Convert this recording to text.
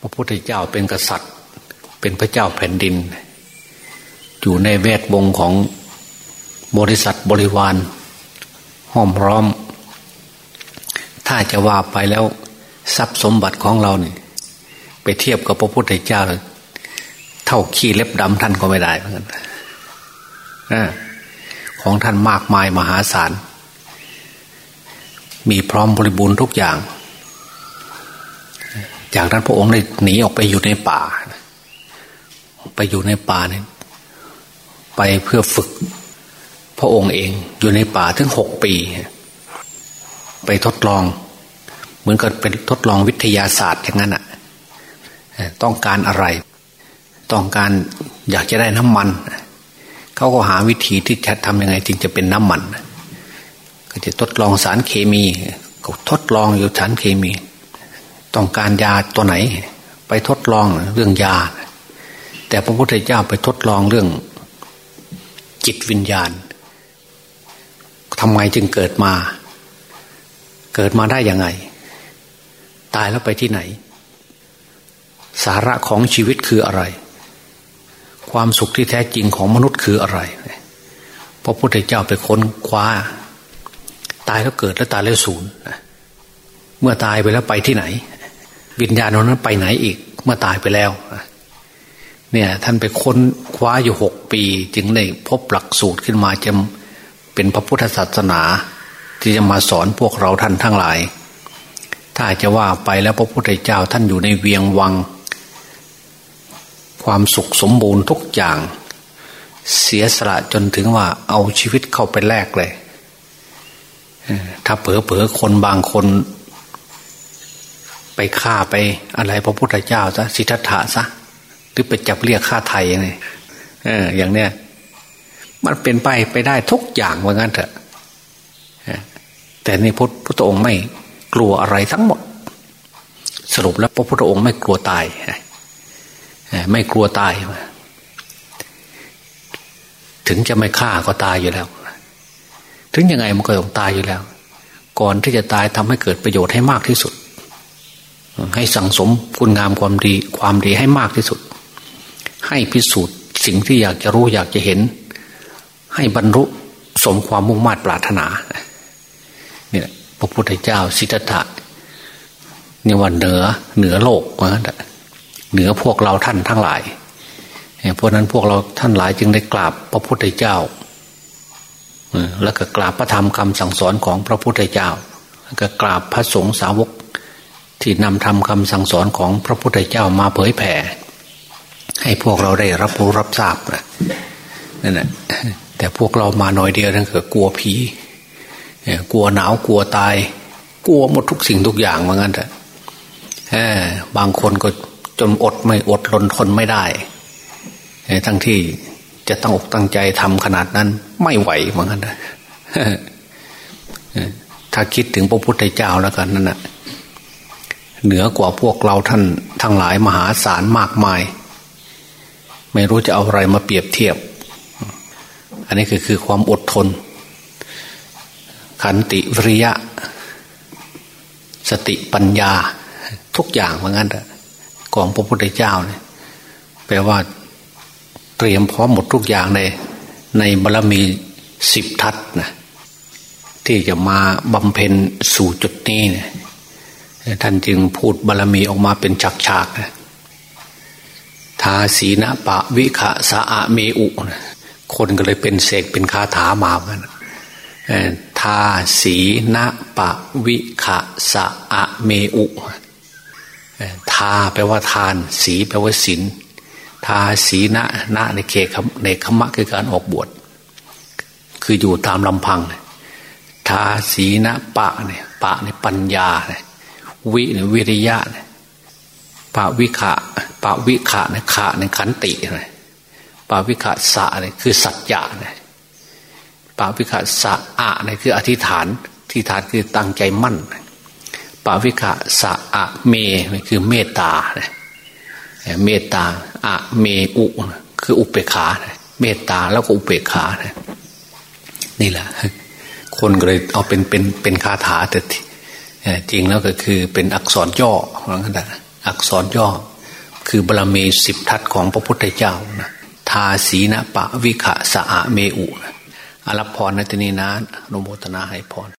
พระพุทธเจ้าเป็นกษัตริย์ เป็นพระเจ้าแผ่นดิน อยู่ในแวดวงของบริษัทบริวารห้อมร้อม ถ้าจะว่าไปแล้วทรัพย์สมบัติของเราเนี่ยไปเทียบกับพระพุทธเจ้า เท่าขี้เล็บดำท่านก็ไม่ได้เหมือนกันของท่านมากมายมหาศาล มีพร้อมบริบูรณ์ทุกอย่าง จากนั้นพระองค์ได้หนีออกไปอยู่ในป่า ไปอยู่ในป่าเนี่ยไปเพื่อฝึก พระองค์เองอยู่ในป่าถึงหกปี ไปทดลอง เหมือนกับเป็นทดลองวิทยาศาสตร์อย่างนั้นอะต้องการอะไร ต้องการอยากจะได้น้ำมันเขาก็หาวิธีที่จะทำยังไงจึงจะเป็นน้ำมัน ก็จะทดลองสารเคมีก็ทดลองอยู่สารเคมี ต้องการยาตัวไหน ไปทดลองเรื่องยา แต่พระพุทธเจ้าไปทดลองเรื่องจิตวิญญาณทำไมจึงเกิดมา เกิดมาได้ยังไง ตายแล้วไปที่ไหน สาระของชีวิตคืออะไร ความสุขที่แท้จริงของมนุษย์คืออะไรพระพุทธเจ้าไปค้นคว้า ตายแล้วเกิดแล้วตายแล้วสูญเมื่อตายไปแล้วไปที่ไหน วิญญาณนั้นไปไหนอีก เมื่อตายไปแล้วเนี่ยท่านไปค้นคว้าอยู่หกปี จึงได้พบหลักสูตรขึ้นมาจะเป็นพระพุทธศาสนา ที่จะมาสอนพวกเราท่านทั้งหลาย ถ้าจะว่าไปแล้วพระพุทธเจ้าท่านอยู่ในเวียงวัง ความสุขสมบูรณ์ทุกอย่าง เสียสละจนถึงว่าเอาชีวิตเข้าไปแลกเลย ถ้าเผลอเผลอคนบางคน ไปฆ่าไปอะไรพระพุทธเจ้าซะสิทธัตถะซะหรือไปจับเรียกฆ่าไทยเนี่ยเออ อย่างเนี้ยมันเป็นไปไปได้ทุกอย่างว่างั้นเถอะแต่ในพุทธพุทธองค์ไม่กลัวอะไรทั้งหมด สรุปแล้วพระพุทธองค์ไม่กลัวตายไม่กลัวตาย ถึงจะไม่ฆ่าก็ตายอยู่แล้ว ถึงยังไงมันก็ต้องตายอยู่แล้ว ก่อนที่จะตายทำให้เกิดประโยชน์ให้มากที่สุด ให้สั่งสมคุณงามความดีความดีให้มากที่สุด ให้พิสูจน์สิ่งที่อยากจะรู้อยากจะเห็น ให้บรรลุสมความมุ่งมา่ปรารถนาเนี่ยพระพุทธเจ้าสิทธัตถะนี่ว่าเหนือเหนือโลกว่างั้นเหนือพวกเราท่านทั้งหลายเพราะนั้นพวกเราท่านหลายจึงได้กราบพระพุทธเจ้าแล้วก็กราบพระธรรมคำสั่งสอนของพระพุทธเจ้า แล้วก็กราบพระสงฆ์สาวก ที่นำธรรมคำสั่งสอนของพระพุทธเจ้ามาเผยแผ่ ให้พวกเราได้รับรู้รับทราบนะนั่นแหละแต่พวกเรามาหน่อยเดียวนั่นก็กลัวผีกลัวหนาวกลัวตาย กลัวหมดทุกสิ่งทุกอย่างเหมือนกันแต่บางคนก็จนอดไม่อดทนทนไม่ได้ทั้งที่จะตั้งอกตั้งใจทำขนาดนั้น ไม่ไหวเหมือนกันนะถ้าคิดถึงพระพุทธเจ้าแล้วกันนั่นนะ เหนือกว่าพวกเราท่านทั้งหลายมหาศาลมากมาย ไม่รู้จะเอาอะไรมาเปรียบเทียบ อันนี้คือคือความอดทน ขันติวิริยะ สติปัญญา ทุกอย่างเหมือนกันของพระพุทธเจ้าเนี่ยแปลว่าเตรียมพร้อมหมดทุกอย่างในในบารมีสิบทัศนะที่จะมาบำเพ็ญสู่จุดนี้เนี่ย ท่านจึงพูดบารมีออกมาเป็นฉากๆนะทาสีนะปะวิขะสะอะเมอุ คนก็เลยเป็นเสกเป็นคาถามาเหมือนทาสีนะปะวิขะสะอะเมอุ ทาแปลว่าทาน สีแปลว่าศีลทาสีณณในเคในคมะคือการออกบวช คืออยู่ตามลำพัง ทาสีณปะเนี่ยปะในปัญญาเนี่ย วิเนี่ยวิริยะเนี่ยปะวิขะปะวิขะเนี่ยขะในขันติเนี่ยปะวิขะสะเนี่ยคือสัจจะเนี่ยปะวิขะสะอะเนี่ยคืออธิษฐานที่ฐานคือตั้งใจมั่นปาวิกะสะอะเมเนี่ยคือเมตตาเมตตาอะเมอุ คืออุเปขาเมตตาแล้วก็อุเปขานี่แหละคนก็เลยเอาเป็นเป็นเป็นคาถาแต่ จริงแล้วก็คือเป็นอักษรย่อเหมือนกันอักษรย่อ คือบารมีสิบทัศของพระพุทธเจ้านะทาสีนะปะวิขะสะอะเมอุอรับพรนที่นี้นะโนโมตนาให้พร